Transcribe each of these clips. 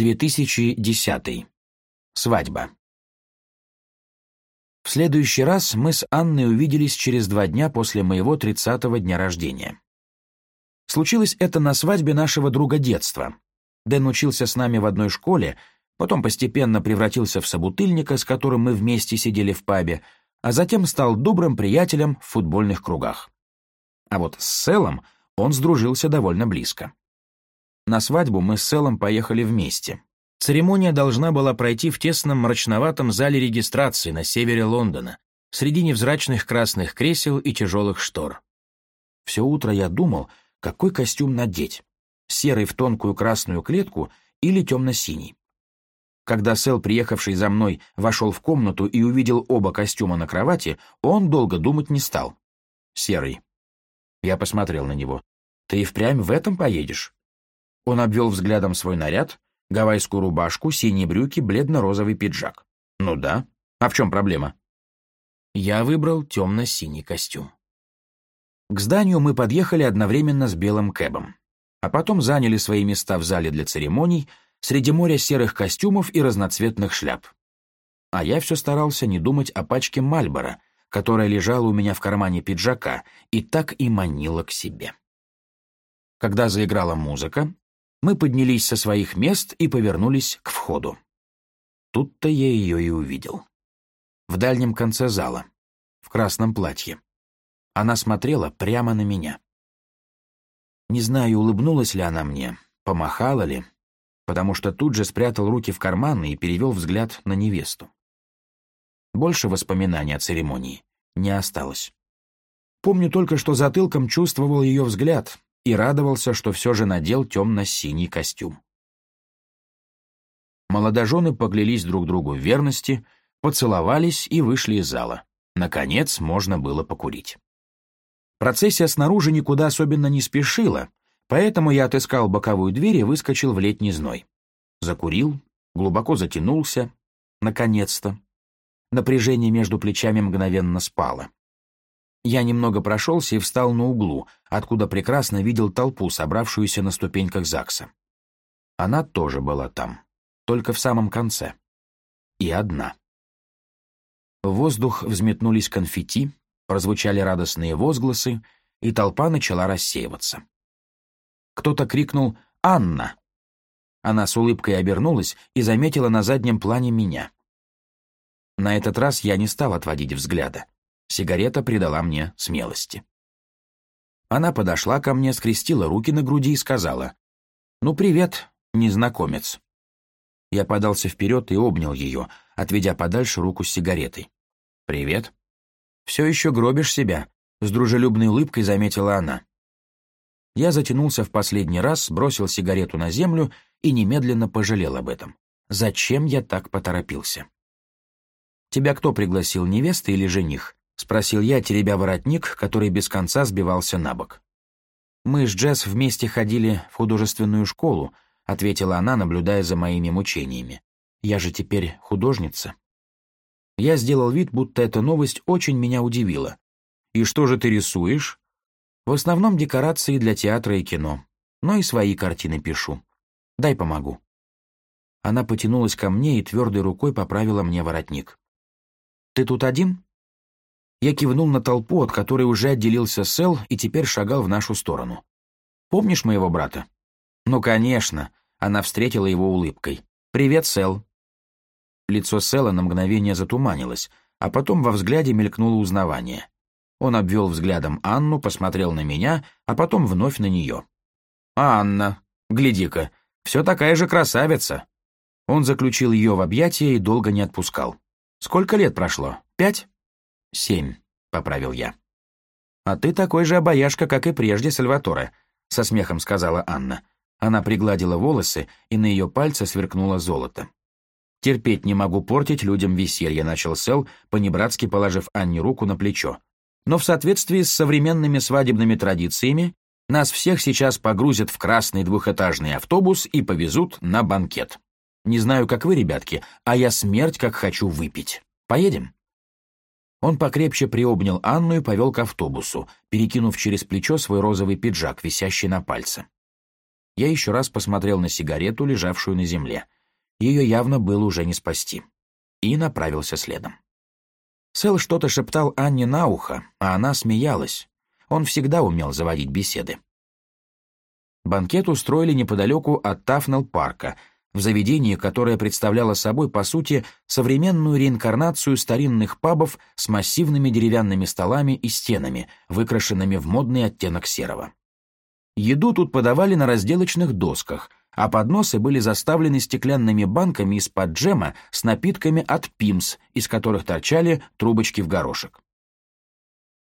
2010. Свадьба. В следующий раз мы с Анной увиделись через два дня после моего 30-го дня рождения. Случилось это на свадьбе нашего друга детства. Дэн учился с нами в одной школе, потом постепенно превратился в собутыльника, с которым мы вместе сидели в пабе, а затем стал добрым приятелем в футбольных кругах. А вот с Селом он сдружился довольно близко. На свадьбу мы с Селом поехали вместе. Церемония должна была пройти в тесном мрачноватом зале регистрации на севере Лондона, среди невзрачных красных кресел и тяжелых штор. Все утро я думал, какой костюм надеть — серый в тонкую красную клетку или темно-синий. Когда Сэл, приехавший за мной, вошел в комнату и увидел оба костюма на кровати, он долго думать не стал. «Серый». Я посмотрел на него. «Ты и впрямь в этом поедешь?» Он обвел взглядом свой наряд, гавайскую рубашку, синие брюки, бледно-розовый пиджак. Ну да, а в чем проблема? Я выбрал темно-синий костюм. К зданию мы подъехали одновременно с белым кэбом, а потом заняли свои места в зале для церемоний среди моря серых костюмов и разноцветных шляп. А я все старался не думать о пачке Мальбора, которая лежала у меня в кармане пиджака и так и манила к себе. Когда заиграла музыка, мы поднялись со своих мест и повернулись к входу. Тут-то я ее и увидел. В дальнем конце зала, в красном платье. Она смотрела прямо на меня. Не знаю, улыбнулась ли она мне, помахала ли, потому что тут же спрятал руки в карманы и перевел взгляд на невесту. Больше воспоминаний о церемонии не осталось. Помню только, что затылком чувствовал ее взгляд, и радовался, что все же надел темно-синий костюм. Молодожены поглялись друг другу в верности, поцеловались и вышли из зала. Наконец, можно было покурить. Процессия снаружи никуда особенно не спешила, поэтому я отыскал боковую дверь и выскочил в летний зной. Закурил, глубоко затянулся, наконец-то. Напряжение между плечами мгновенно спало. Я немного прошелся и встал на углу, откуда прекрасно видел толпу, собравшуюся на ступеньках ЗАГСа. Она тоже была там, только в самом конце. И одна. В воздух взметнулись конфетти, прозвучали радостные возгласы, и толпа начала рассеиваться. Кто-то крикнул «Анна!». Она с улыбкой обернулась и заметила на заднем плане меня. На этот раз я не стал отводить взгляда. Сигарета придала мне смелости. Она подошла ко мне, скрестила руки на груди и сказала «Ну, привет, незнакомец». Я подался вперед и обнял ее, отведя подальше руку с сигаретой. «Привет». «Все еще гробишь себя», — с дружелюбной улыбкой заметила она. Я затянулся в последний раз, бросил сигарету на землю и немедленно пожалел об этом. Зачем я так поторопился? «Тебя кто пригласил, невеста или жених?» — спросил я, теребя воротник, который без конца сбивался на бок. «Мы с Джесс вместе ходили в художественную школу», — ответила она, наблюдая за моими мучениями. «Я же теперь художница». Я сделал вид, будто эта новость очень меня удивила. «И что же ты рисуешь?» «В основном декорации для театра и кино, но и свои картины пишу. Дай помогу». Она потянулась ко мне и твердой рукой поправила мне воротник. «Ты тут один?» Я кивнул на толпу, от которой уже отделился Сэл и теперь шагал в нашу сторону. «Помнишь моего брата?» «Ну, конечно!» — она встретила его улыбкой. «Привет, Сэл!» Лицо Сэла на мгновение затуманилось, а потом во взгляде мелькнуло узнавание. Он обвел взглядом Анну, посмотрел на меня, а потом вновь на нее. «А Анна, гляди-ка, все такая же красавица!» Он заключил ее в объятия и долго не отпускал. «Сколько лет прошло? Пять?» «Семь», — поправил я. «А ты такой же обаяшка, как и прежде, Сальваторе», — со смехом сказала Анна. Она пригладила волосы, и на ее пальце сверкнуло золото. «Терпеть не могу портить людям веселье», — начал Сэл, понебратски положив Анне руку на плечо. «Но в соответствии с современными свадебными традициями нас всех сейчас погрузят в красный двухэтажный автобус и повезут на банкет. Не знаю, как вы, ребятки, а я смерть как хочу выпить. Поедем?» Он покрепче приобнял Анну и повел к автобусу, перекинув через плечо свой розовый пиджак, висящий на пальце. Я еще раз посмотрел на сигарету, лежавшую на земле. Ее явно было уже не спасти. И направился следом. Сэл что-то шептал Анне на ухо, а она смеялась. Он всегда умел заводить беседы. Банкет устроили неподалеку от Тафнелл-парка, в заведении, которое представляло собой, по сути, современную реинкарнацию старинных пабов с массивными деревянными столами и стенами, выкрашенными в модный оттенок серого. Еду тут подавали на разделочных досках, а подносы были заставлены стеклянными банками из-под джема с напитками от пимс, из которых торчали трубочки в горошек.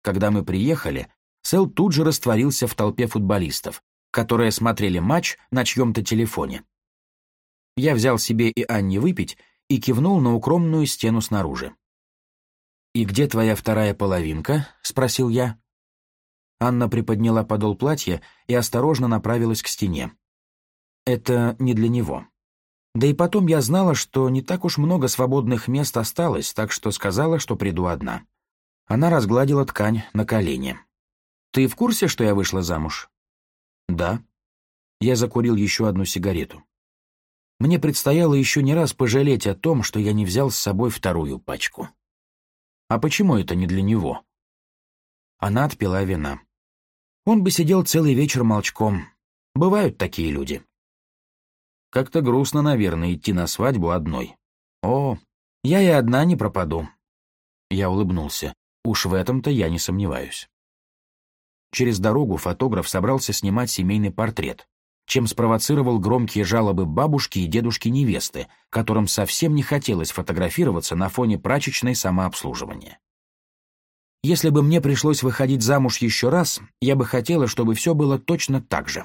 Когда мы приехали, Сэл тут же растворился в толпе футболистов, которые смотрели матч на чьем-то телефоне. Я взял себе и Анне выпить и кивнул на укромную стену снаружи. «И где твоя вторая половинка?» — спросил я. Анна приподняла подол платья и осторожно направилась к стене. «Это не для него». Да и потом я знала, что не так уж много свободных мест осталось, так что сказала, что приду одна. Она разгладила ткань на колени. «Ты в курсе, что я вышла замуж?» «Да». Я закурил еще одну сигарету. Мне предстояло еще не раз пожалеть о том, что я не взял с собой вторую пачку. А почему это не для него? Она отпила вина. Он бы сидел целый вечер молчком. Бывают такие люди. Как-то грустно, наверное, идти на свадьбу одной. О, я и одна не пропаду. Я улыбнулся. Уж в этом-то я не сомневаюсь. Через дорогу фотограф собрался снимать семейный портрет чем спровоцировал громкие жалобы бабушки и дедушки-невесты, которым совсем не хотелось фотографироваться на фоне прачечной самообслуживания. Если бы мне пришлось выходить замуж еще раз, я бы хотела, чтобы все было точно так же.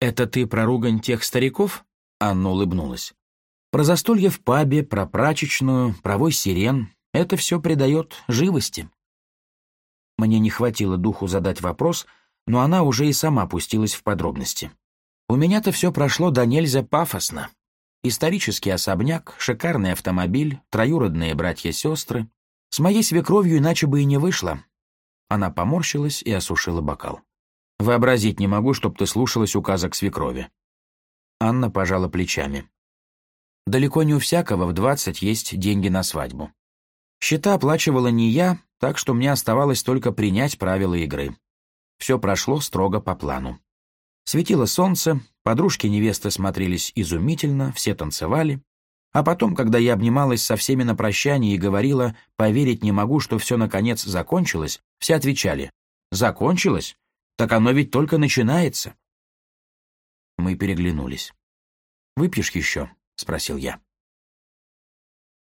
«Это ты про ругань тех стариков?» — Анна улыбнулась. «Про застолье в пабе, про прачечную, про вой сирен. Это все придает живости». Мне не хватило духу задать вопрос, но она уже и сама пустилась в подробности. У меня-то все прошло до нельзя пафосно. Исторический особняк, шикарный автомобиль, троюродные братья-сестры. С моей свекровью иначе бы и не вышло. Она поморщилась и осушила бокал. Вообразить не могу, чтоб ты слушалась указок свекрови. Анна пожала плечами. Далеко не у всякого в двадцать есть деньги на свадьбу. Счета оплачивала не я, так что мне оставалось только принять правила игры. Все прошло строго по плану. Светило солнце, подружки-невесты смотрелись изумительно, все танцевали. А потом, когда я обнималась со всеми на прощание и говорила «поверить не могу, что все наконец закончилось», все отвечали «закончилось? Так оно ведь только начинается». Мы переглянулись. «Выпьешь еще?» — спросил я.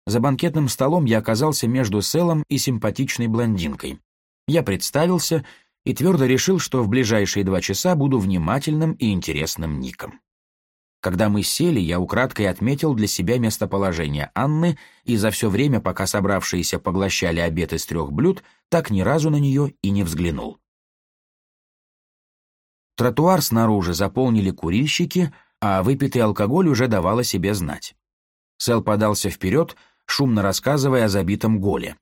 За банкетным столом я оказался между Селом и симпатичной блондинкой. Я представился, и твердо решил, что в ближайшие два часа буду внимательным и интересным Ником. Когда мы сели, я украдкой отметил для себя местоположение Анны, и за все время, пока собравшиеся поглощали обед из трех блюд, так ни разу на нее и не взглянул. Тротуар снаружи заполнили курильщики, а выпитый алкоголь уже давал о себе знать. Сэл подался вперед, шумно рассказывая о забитом голе.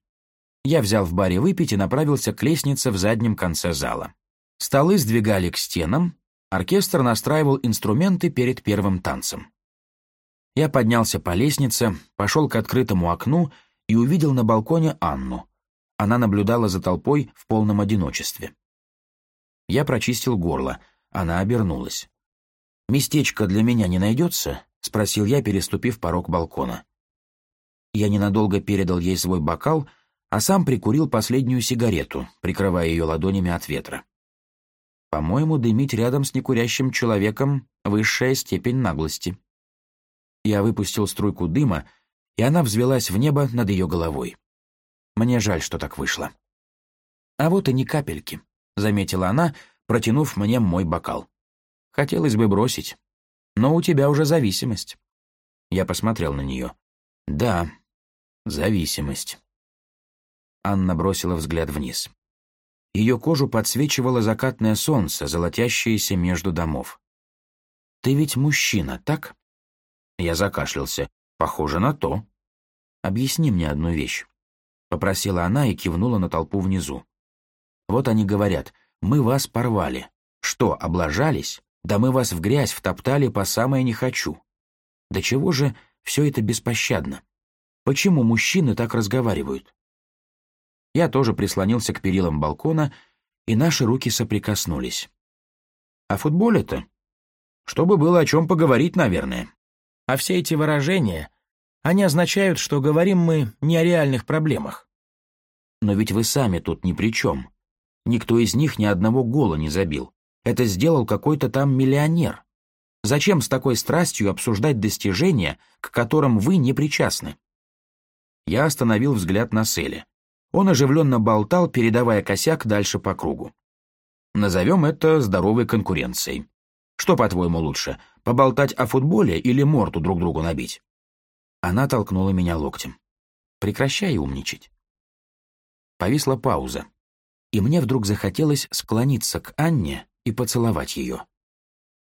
Я взял в баре выпить и направился к лестнице в заднем конце зала. Столы сдвигали к стенам, оркестр настраивал инструменты перед первым танцем. Я поднялся по лестнице, пошел к открытому окну и увидел на балконе Анну. Она наблюдала за толпой в полном одиночестве. Я прочистил горло, она обернулась. «Местечко для меня не найдется?» — спросил я, переступив порог балкона. Я ненадолго передал ей свой бокал, а сам прикурил последнюю сигарету, прикрывая ее ладонями от ветра. По-моему, дымить рядом с некурящим человеком — высшая степень наглости. Я выпустил струйку дыма, и она взвелась в небо над ее головой. Мне жаль, что так вышло. «А вот и ни капельки», — заметила она, протянув мне мой бокал. «Хотелось бы бросить, но у тебя уже зависимость». Я посмотрел на нее. «Да, зависимость». Анна бросила взгляд вниз. Ее кожу подсвечивало закатное солнце, золотящееся между домов. «Ты ведь мужчина, так?» Я закашлялся. «Похоже на то». «Объясни мне одну вещь», — попросила она и кивнула на толпу внизу. «Вот они говорят, мы вас порвали. Что, облажались? Да мы вас в грязь втоптали по самое не хочу. Да чего же все это беспощадно? Почему мужчины так разговаривают? Я тоже прислонился к перилам балкона, и наши руки соприкоснулись. А футбол это, Чтобы было о чем поговорить, наверное. А все эти выражения, они означают, что говорим мы не о реальных проблемах. Но ведь вы сами тут ни при чем. Никто из них ни одного гола не забил. Это сделал какой-то там миллионер. Зачем с такой страстью обсуждать достижения, к которым вы не причастны? Я остановил взгляд на Селе. Он оживленно болтал, передавая косяк дальше по кругу. Назовем это здоровой конкуренцией. Что, по-твоему, лучше, поболтать о футболе или морду друг другу набить? Она толкнула меня локтем. Прекращай умничать. Повисла пауза, и мне вдруг захотелось склониться к Анне и поцеловать ее.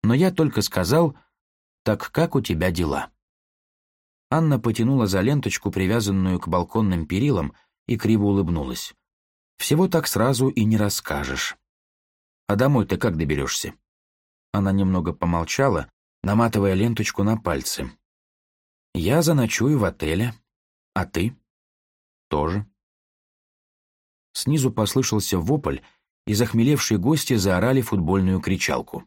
Но я только сказал «Так как у тебя дела?» Анна потянула за ленточку, привязанную к балконным перилам, и криво улыбнулась. «Всего так сразу и не расскажешь. А домой ты как доберешься?» Она немного помолчала, наматывая ленточку на пальцы. «Я заночую в отеле. А ты?» «Тоже». Снизу послышался вопль, и захмелевшие гости заорали футбольную кричалку.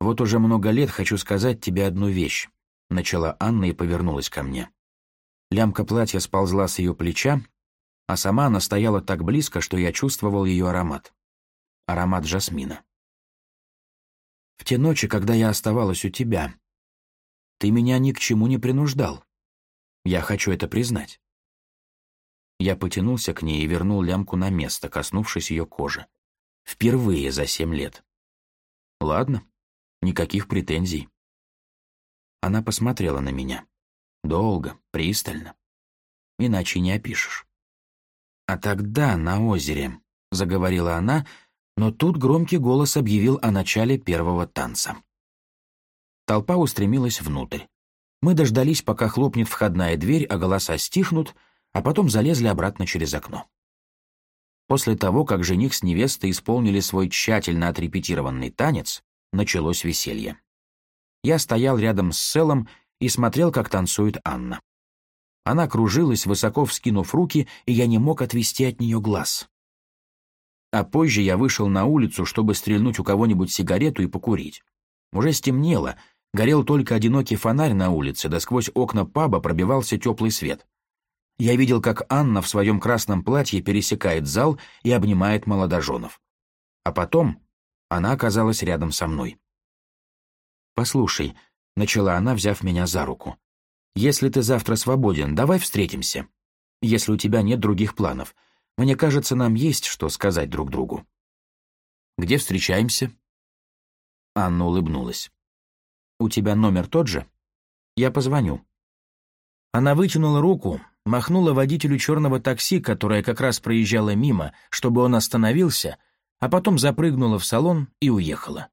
«Вот уже много лет хочу сказать тебе одну вещь», — начала Анна и повернулась ко мне. Лямка платья сползла с ее плеча, а сама она стояла так близко, что я чувствовал ее аромат. Аромат жасмина. В те ночи, когда я оставалась у тебя, ты меня ни к чему не принуждал. Я хочу это признать. Я потянулся к ней и вернул лямку на место, коснувшись ее кожи. Впервые за семь лет. Ладно, никаких претензий. Она посмотрела на меня. Долго, пристально. Иначе не опишешь. «А тогда на озере», — заговорила она, но тут громкий голос объявил о начале первого танца. Толпа устремилась внутрь. Мы дождались, пока хлопнет входная дверь, а голоса стихнут, а потом залезли обратно через окно. После того, как жених с невестой исполнили свой тщательно отрепетированный танец, началось веселье. Я стоял рядом с Селом и смотрел, как танцует Анна. Она кружилась, высоко вскинув руки, и я не мог отвести от нее глаз. А позже я вышел на улицу, чтобы стрельнуть у кого-нибудь сигарету и покурить. Уже стемнело, горел только одинокий фонарь на улице, да сквозь окна паба пробивался теплый свет. Я видел, как Анна в своем красном платье пересекает зал и обнимает молодоженов. А потом она оказалась рядом со мной. «Послушай», — начала она, взяв меня за руку. «Если ты завтра свободен, давай встретимся. Если у тебя нет других планов. Мне кажется, нам есть что сказать друг другу». «Где встречаемся?» Анна улыбнулась. «У тебя номер тот же? Я позвоню». Она вытянула руку, махнула водителю черного такси, которое как раз проезжало мимо, чтобы он остановился, а потом запрыгнула в салон и уехала.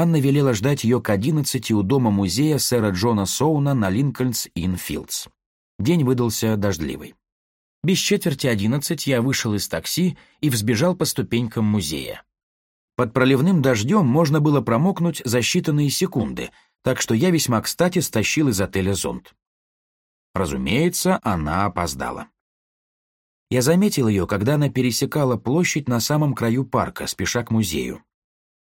Анна велела ждать ее к 11 у дома музея сэра Джона Соуна на Линкольнс-Инфилдс. День выдался дождливый. Без четверти 11 я вышел из такси и взбежал по ступенькам музея. Под проливным дождем можно было промокнуть за считанные секунды, так что я весьма кстати стащил из отеля зонт. Разумеется, она опоздала. Я заметил ее, когда она пересекала площадь на самом краю парка, спеша к музею.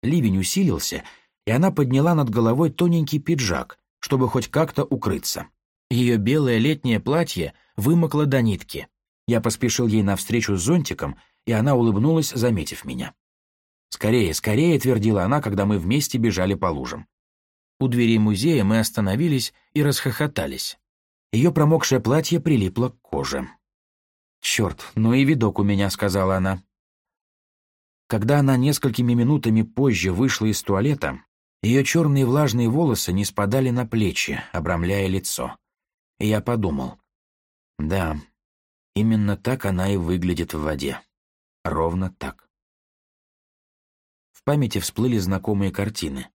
Ливень усилился, и она подняла над головой тоненький пиджак, чтобы хоть как-то укрыться. Ее белое летнее платье вымокло до нитки. Я поспешил ей навстречу с зонтиком, и она улыбнулась, заметив меня. «Скорее, скорее», — твердила она, когда мы вместе бежали по лужам. У двери музея мы остановились и расхохотались. Ее промокшее платье прилипло к коже. «Черт, ну и видок у меня», — сказала она. Когда она несколькими минутами позже вышла из туалета, ее черные влажные волосы не спадали на плечи, обрамляя лицо. И я подумал. Да, именно так она и выглядит в воде. Ровно так. В памяти всплыли знакомые картины.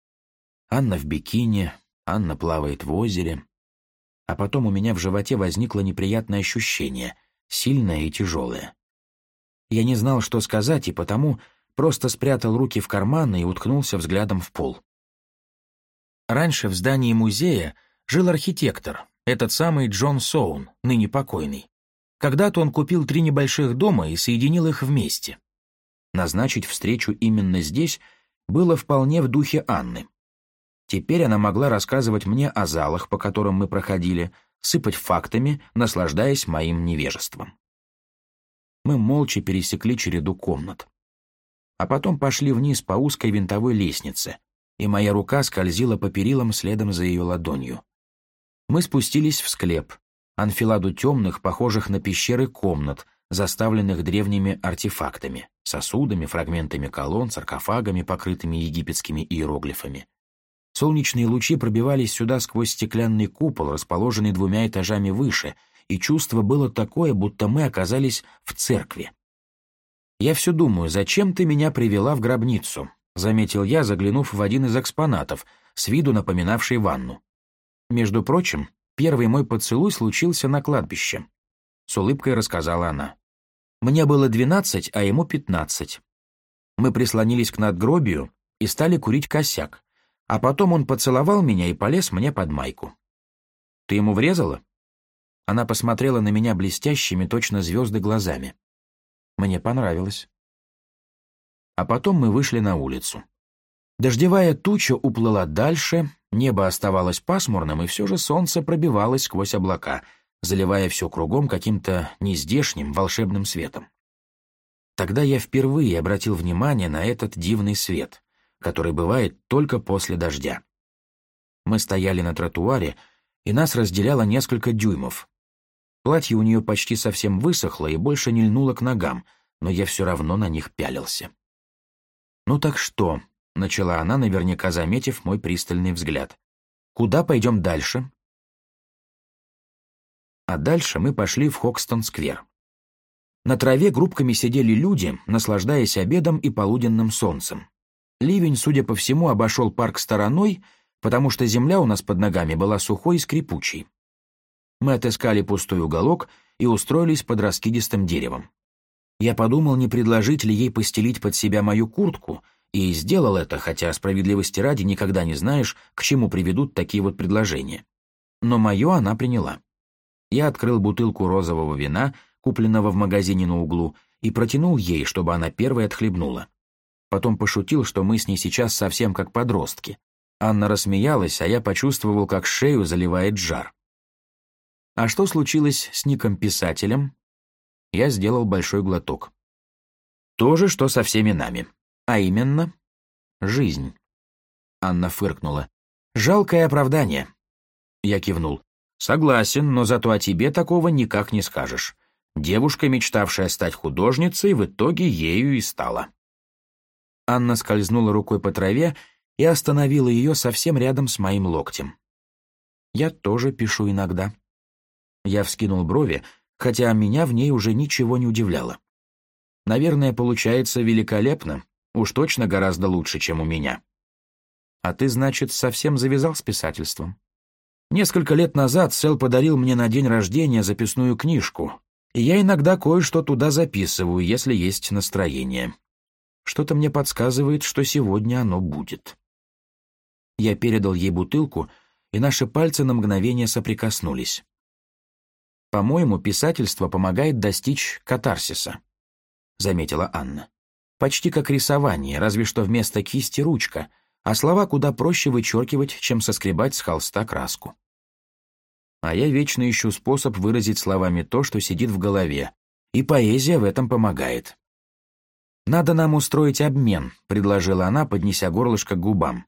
Анна в бикини, Анна плавает в озере. А потом у меня в животе возникло неприятное ощущение, сильное и тяжелое. Я не знал, что сказать, и потому просто спрятал руки в карманы и уткнулся взглядом в пол. Раньше в здании музея жил архитектор, этот самый Джон Соун, ныне покойный. Когда-то он купил три небольших дома и соединил их вместе. Назначить встречу именно здесь было вполне в духе Анны. Теперь она могла рассказывать мне о залах, по которым мы проходили, сыпать фактами, наслаждаясь моим невежеством. Мы молча пересекли череду комнат а потом пошли вниз по узкой винтовой лестнице, и моя рука скользила по перилам следом за ее ладонью. Мы спустились в склеп, анфиладу темных, похожих на пещеры комнат, заставленных древними артефактами, сосудами, фрагментами колонн, саркофагами, покрытыми египетскими иероглифами. Солнечные лучи пробивались сюда сквозь стеклянный купол, расположенный двумя этажами выше, и чувство было такое, будто мы оказались в церкви. «Я все думаю, зачем ты меня привела в гробницу?» — заметил я, заглянув в один из экспонатов, с виду напоминавший ванну. «Между прочим, первый мой поцелуй случился на кладбище», — с улыбкой рассказала она. «Мне было двенадцать, а ему пятнадцать. Мы прислонились к надгробию и стали курить косяк, а потом он поцеловал меня и полез мне под майку». «Ты ему врезала?» Она посмотрела на меня блестящими, точно звезды, глазами. Мне понравилось. А потом мы вышли на улицу. Дождевая туча уплыла дальше, небо оставалось пасмурным, и все же солнце пробивалось сквозь облака, заливая все кругом каким-то нездешним волшебным светом. Тогда я впервые обратил внимание на этот дивный свет, который бывает только после дождя. Мы стояли на тротуаре, и нас разделяло несколько дюймов, Платье у нее почти совсем высохло и больше не льнуло к ногам, но я все равно на них пялился. «Ну так что?» — начала она, наверняка заметив мой пристальный взгляд. «Куда пойдем дальше?» А дальше мы пошли в Хокстон-сквер. На траве группками сидели люди, наслаждаясь обедом и полуденным солнцем. Ливень, судя по всему, обошел парк стороной, потому что земля у нас под ногами была сухой и скрипучей. Мы отыскали пустой уголок и устроились под раскидистым деревом. Я подумал, не предложить ли ей постелить под себя мою куртку, и сделал это, хотя справедливости ради никогда не знаешь, к чему приведут такие вот предложения. Но мое она приняла. Я открыл бутылку розового вина, купленного в магазине на углу, и протянул ей, чтобы она первой отхлебнула. Потом пошутил, что мы с ней сейчас совсем как подростки. Анна рассмеялась, а я почувствовал, как шею заливает жар. А что случилось с ником-писателем? Я сделал большой глоток. То же, что со всеми нами. А именно, жизнь. Анна фыркнула. «Жалкое оправдание». Я кивнул. «Согласен, но зато о тебе такого никак не скажешь. Девушка, мечтавшая стать художницей, в итоге ею и стала». Анна скользнула рукой по траве и остановила ее совсем рядом с моим локтем. «Я тоже пишу иногда», я вскинул брови, хотя меня в ней уже ничего не удивляло. Наверное, получается великолепно, уж точно гораздо лучше, чем у меня. А ты, значит, совсем завязал с писательством? Несколько лет назад Сэл подарил мне на день рождения записную книжку, и я иногда кое-что туда записываю, если есть настроение. Что-то мне подсказывает, что сегодня оно будет. Я передал ей бутылку, и наши пальцы на мгновение соприкоснулись. «По-моему, писательство помогает достичь катарсиса», — заметила Анна. «Почти как рисование, разве что вместо кисти ручка, а слова куда проще вычеркивать, чем соскребать с холста краску». А я вечно ищу способ выразить словами то, что сидит в голове, и поэзия в этом помогает. «Надо нам устроить обмен», — предложила она, поднеся горлышко к губам.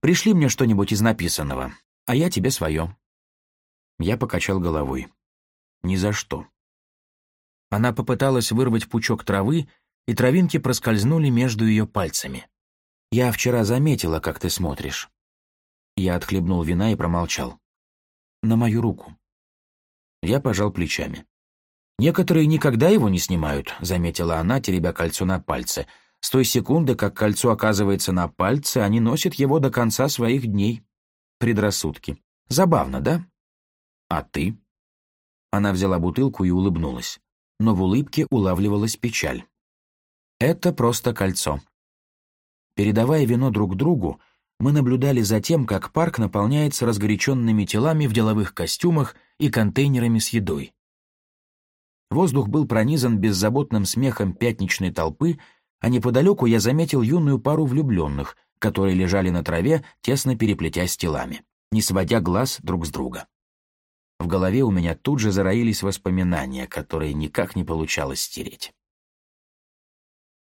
«Пришли мне что-нибудь из написанного, а я тебе свое». Я покачал головой. Ни за что. Она попыталась вырвать пучок травы, и травинки проскользнули между ее пальцами. «Я вчера заметила, как ты смотришь». Я отхлебнул вина и промолчал. «На мою руку». Я пожал плечами. «Некоторые никогда его не снимают», — заметила она, теребя кольцо на пальце. «С той секунды, как кольцо оказывается на пальце, они носят его до конца своих дней. Предрассудки. Забавно, да? А ты?» Она взяла бутылку и улыбнулась. Но в улыбке улавливалась печаль. Это просто кольцо. Передавая вино друг другу, мы наблюдали за тем, как парк наполняется разгоряченными телами в деловых костюмах и контейнерами с едой. Воздух был пронизан беззаботным смехом пятничной толпы, а неподалеку я заметил юную пару влюбленных, которые лежали на траве, тесно переплетясь телами, не сводя глаз друг с друга. В голове у меня тут же зароились воспоминания, которые никак не получалось стереть.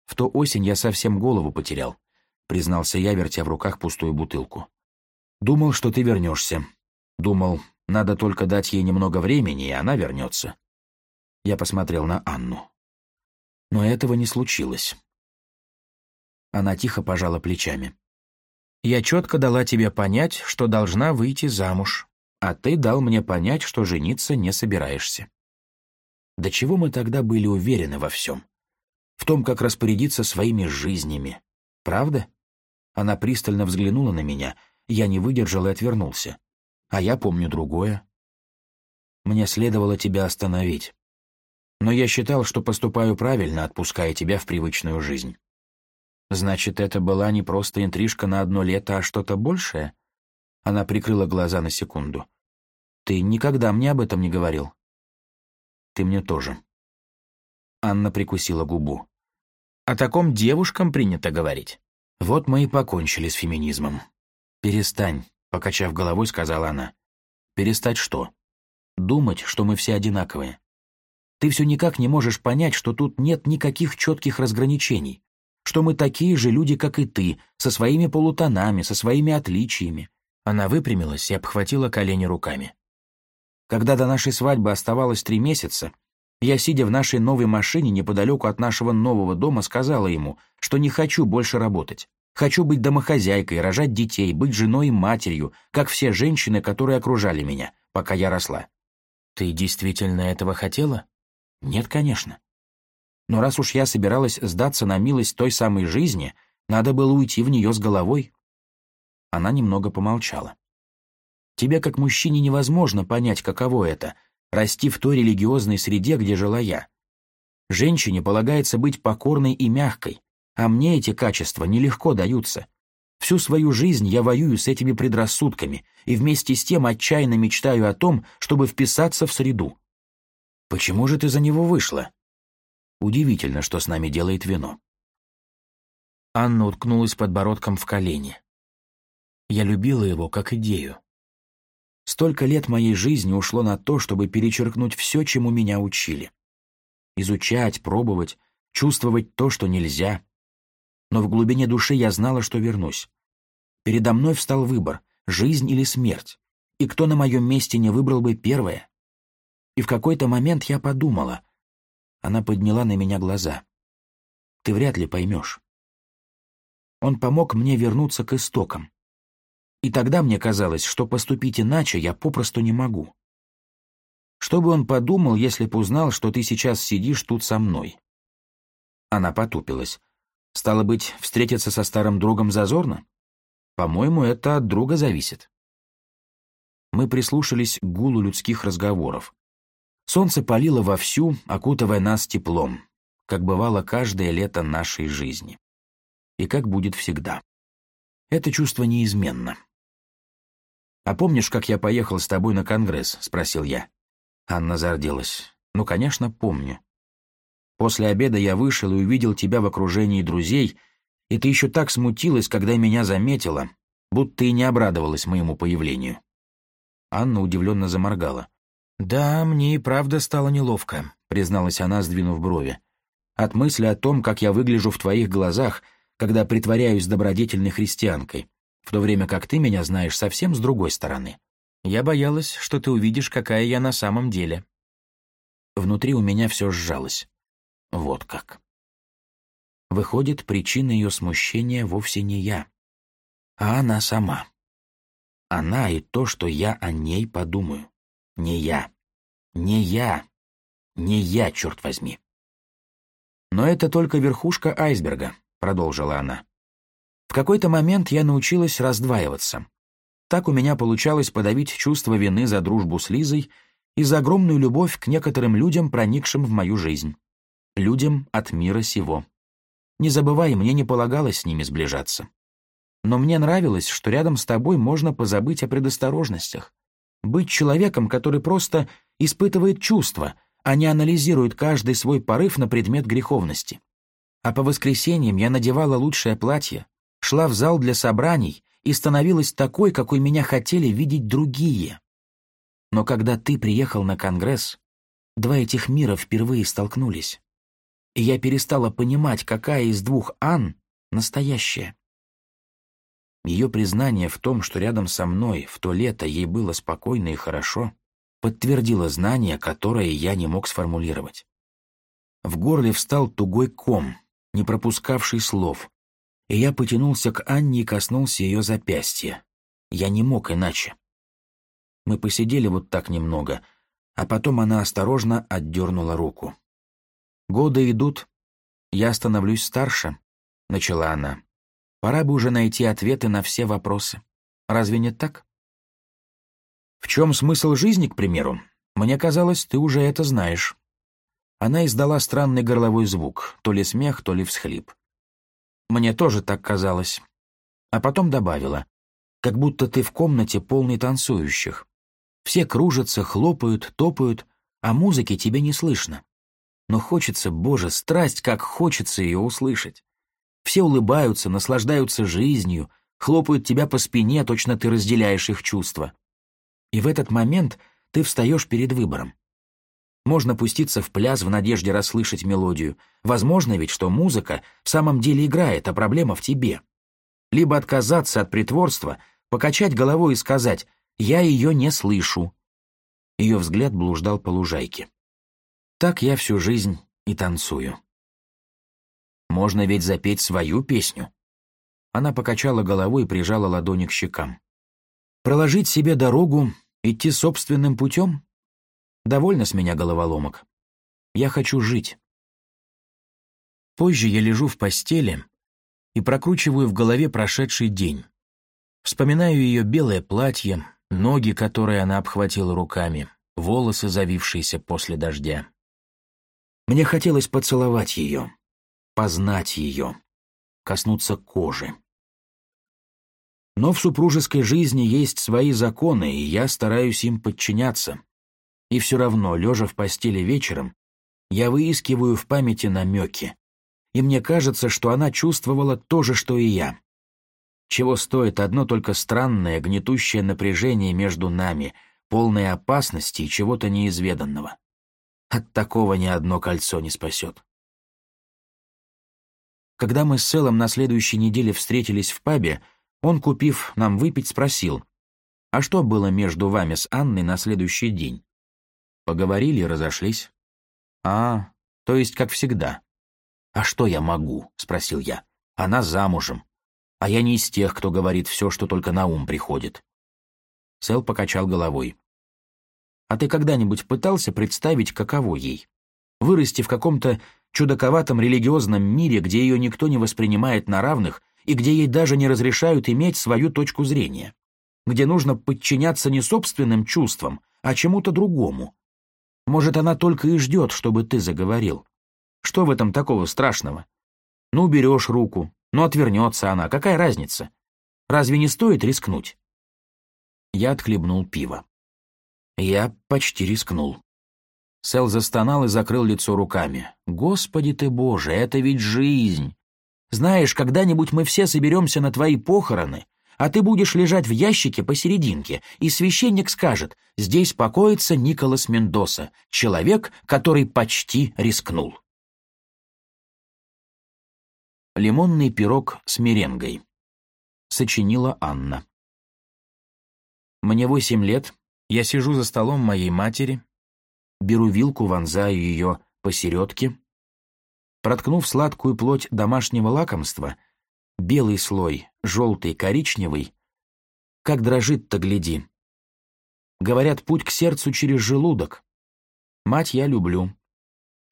В ту осень я совсем голову потерял, признался я, вертя в руках пустую бутылку. Думал, что ты вернешься. Думал, надо только дать ей немного времени, и она вернется. Я посмотрел на Анну. Но этого не случилось. Она тихо пожала плечами. «Я четко дала тебе понять, что должна выйти замуж а ты дал мне понять, что жениться не собираешься. До чего мы тогда были уверены во всем? В том, как распорядиться своими жизнями. Правда? Она пристально взглянула на меня, я не выдержал и отвернулся. А я помню другое. Мне следовало тебя остановить. Но я считал, что поступаю правильно, отпуская тебя в привычную жизнь. Значит, это была не просто интрижка на одно лето, а что-то большее? Она прикрыла глаза на секунду. «Ты никогда мне об этом не говорил?» «Ты мне тоже». Анна прикусила губу. «О таком девушкам принято говорить». «Вот мы и покончили с феминизмом». «Перестань», — покачав головой, сказала она. «Перестать что? Думать, что мы все одинаковые. Ты все никак не можешь понять, что тут нет никаких четких разграничений, что мы такие же люди, как и ты, со своими полутонами, со своими отличиями, она выпрямилась и обхватила колени руками. Когда до нашей свадьбы оставалось три месяца, я, сидя в нашей новой машине неподалеку от нашего нового дома, сказала ему, что не хочу больше работать. Хочу быть домохозяйкой, рожать детей, быть женой и матерью, как все женщины, которые окружали меня, пока я росла. Ты действительно этого хотела? Нет, конечно. Но раз уж я собиралась сдаться на милость той самой жизни, надо было уйти в нее с головой. Она немного помолчала. «Тебе, как мужчине, невозможно понять, каково это — расти в той религиозной среде, где жила я. Женщине полагается быть покорной и мягкой, а мне эти качества нелегко даются. Всю свою жизнь я воюю с этими предрассудками и вместе с тем отчаянно мечтаю о том, чтобы вписаться в среду. Почему же ты за него вышла? Удивительно, что с нами делает вино. Анна уткнулась подбородком в колени. Я любила его как идею. Столько лет моей жизни ушло на то, чтобы перечеркнуть все, чему меня учили. Изучать, пробовать, чувствовать то, что нельзя. Но в глубине души я знала, что вернусь. Передо мной встал выбор — жизнь или смерть. И кто на моем месте не выбрал бы первое? И в какой-то момент я подумала. Она подняла на меня глаза. Ты вряд ли поймешь. Он помог мне вернуться к истокам. И тогда мне казалось, что поступить иначе я попросту не могу. Что бы он подумал, если б узнал, что ты сейчас сидишь тут со мной? Она потупилась. Стало быть, встретиться со старым другом зазорно? По-моему, это от друга зависит. Мы прислушались к гулу людских разговоров. Солнце палило вовсю, окутывая нас теплом, как бывало каждое лето нашей жизни. И как будет всегда. Это чувство неизменно. «А помнишь, как я поехал с тобой на Конгресс?» — спросил я. Анна зарделась. «Ну, конечно, помню. После обеда я вышел и увидел тебя в окружении друзей, и ты еще так смутилась, когда меня заметила, будто и не обрадовалась моему появлению». Анна удивленно заморгала. «Да, мне и правда стало неловко», — призналась она, сдвинув брови. «От мысли о том, как я выгляжу в твоих глазах, когда притворяюсь добродетельной христианкой в то время как ты меня знаешь совсем с другой стороны. Я боялась, что ты увидишь, какая я на самом деле». Внутри у меня все сжалось. Вот как. Выходит, причина ее смущения вовсе не я, а она сама. Она и то, что я о ней подумаю. Не я. Не я. Не я, черт возьми. «Но это только верхушка айсберга», — продолжила она. В какой-то момент я научилась раздваиваться. Так у меня получалось подавить чувство вины за дружбу с Лизой и за огромную любовь к некоторым людям, проникшим в мою жизнь. Людям от мира сего. Не забывай, мне не полагалось с ними сближаться. Но мне нравилось, что рядом с тобой можно позабыть о предосторожностях. Быть человеком, который просто испытывает чувства, а не анализирует каждый свой порыв на предмет греховности. А по воскресеньям я надевала лучшее платье, шла в зал для собраний и становилась такой, какой меня хотели видеть другие. Но когда ты приехал на Конгресс, два этих мира впервые столкнулись. И я перестала понимать, какая из двух Ан настоящая. Ее признание в том, что рядом со мной в то лето ей было спокойно и хорошо, подтвердило знание, которое я не мог сформулировать. В горле встал тугой ком, не пропускавший слов, и я потянулся к Анне и коснулся ее запястья. Я не мог иначе. Мы посидели вот так немного, а потом она осторожно отдернула руку. «Годы идут. Я становлюсь старше», — начала она. «Пора бы уже найти ответы на все вопросы. Разве не так?» «В чем смысл жизни, к примеру? Мне казалось, ты уже это знаешь». Она издала странный горловой звук, то ли смех, то ли всхлип. Мне тоже так казалось. А потом добавила. Как будто ты в комнате полной танцующих. Все кружатся, хлопают, топают, а музыки тебе не слышно. Но хочется, боже, страсть, как хочется ее услышать. Все улыбаются, наслаждаются жизнью, хлопают тебя по спине, точно ты разделяешь их чувства. И в этот момент ты встаешь перед выбором. Можно пуститься в пляс в надежде расслышать мелодию. Возможно ведь, что музыка в самом деле играет, а проблема в тебе. Либо отказаться от притворства, покачать головой и сказать «я ее не слышу». Ее взгляд блуждал по лужайке. Так я всю жизнь и танцую. Можно ведь запеть свою песню. Она покачала головой и прижала ладони к щекам. Проложить себе дорогу, идти собственным путем? Довольно с меня головоломок. Я хочу жить. Позже я лежу в постели и прокручиваю в голове прошедший день. Вспоминаю ее белое платье, ноги, которые она обхватила руками, волосы, завившиеся после дождя. Мне хотелось поцеловать ее, познать ее, коснуться кожи. Но в супружеской жизни есть свои законы, и я стараюсь им подчиняться. И все равно, лежа в постели вечером, я выискиваю в памяти намеки. И мне кажется, что она чувствовала то же, что и я. Чего стоит одно только странное, гнетущее напряжение между нами, полное опасности и чего-то неизведанного. От такого ни одно кольцо не спасет. Когда мы с Селом на следующей неделе встретились в пабе, он, купив нам выпить, спросил, «А что было между вами с Анной на следующий день?» Поговорили и разошлись. А, то есть как всегда. А что я могу? спросил я. Она замужем. А я не из тех, кто говорит все, что только на ум приходит. Сэл покачал головой. А ты когда-нибудь пытался представить, каково ей? Вырасти в каком-то чудаковатом религиозном мире, где ее никто не воспринимает на равных и где ей даже не разрешают иметь свою точку зрения, где нужно подчиняться не собственным чувствам, а чему-то другому, может, она только и ждет, чтобы ты заговорил. Что в этом такого страшного? Ну, берешь руку, ну, отвернется она, какая разница? Разве не стоит рискнуть?» Я отхлебнул пиво. Я почти рискнул. Сел застонал и закрыл лицо руками. «Господи ты Боже, это ведь жизнь! Знаешь, когда-нибудь мы все соберемся на твои похороны, а ты будешь лежать в ящике посерединке, и священник скажет «Здесь покоится Николас Мендоса, человек, который почти рискнул». Лимонный пирог с меренгой. Сочинила Анна. Мне восемь лет, я сижу за столом моей матери, беру вилку, вонзаю ее посередке. Проткнув сладкую плоть домашнего лакомства, белый слой желтый, коричневый. Как дрожит-то, гляди. Говорят, путь к сердцу через желудок. Мать я люблю,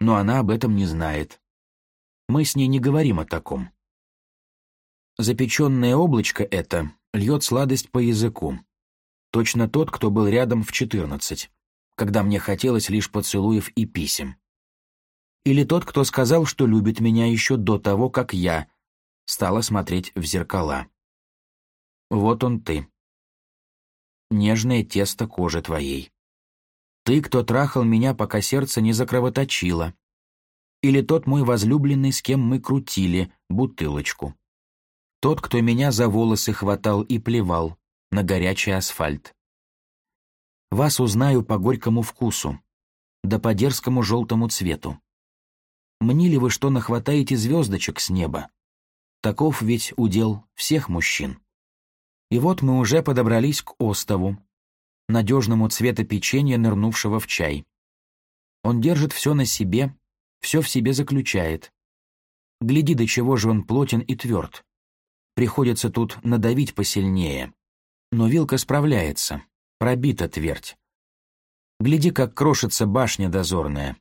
но она об этом не знает. Мы с ней не говорим о таком. Запеченное облачко это льет сладость по языку. Точно тот, кто был рядом в четырнадцать, когда мне хотелось лишь поцелуев и писем. Или тот, кто сказал, что любит меня еще до того, как я — стала смотреть в зеркала. «Вот он ты. Нежное тесто кожи твоей. Ты, кто трахал меня, пока сердце не закровоточило. Или тот мой возлюбленный, с кем мы крутили бутылочку. Тот, кто меня за волосы хватал и плевал на горячий асфальт. Вас узнаю по горькому вкусу, да по дерзкому желтому цвету. Мнили вы, что нахватаете звездочек с неба, Таков ведь удел всех мужчин. И вот мы уже подобрались к остову, надежному цвета печенья, нырнувшего в чай. Он держит все на себе, все в себе заключает. Гляди, до чего же он плотен и тверд. Приходится тут надавить посильнее. Но вилка справляется, пробита твердь. Гляди, как крошится башня дозорная,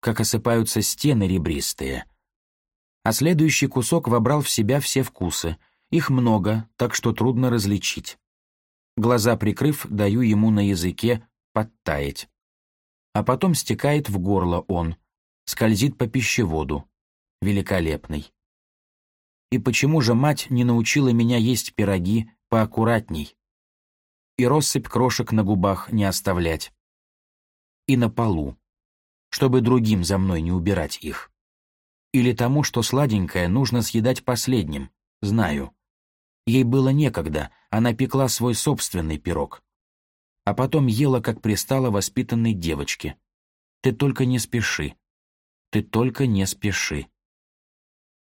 как осыпаются стены ребристые, а следующий кусок вобрал в себя все вкусы. Их много, так что трудно различить. Глаза прикрыв, даю ему на языке подтаять. А потом стекает в горло он, скользит по пищеводу. Великолепный. И почему же мать не научила меня есть пироги поаккуратней? И россыпь крошек на губах не оставлять. И на полу, чтобы другим за мной не убирать их. Или тому, что сладенькое нужно съедать последним, знаю. Ей было некогда, она пекла свой собственный пирог. А потом ела, как пристала воспитанной девочке. Ты только не спеши. Ты только не спеши.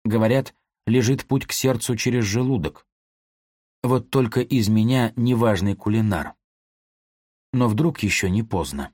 Говорят, лежит путь к сердцу через желудок. Вот только из меня неважный кулинар. Но вдруг еще не поздно.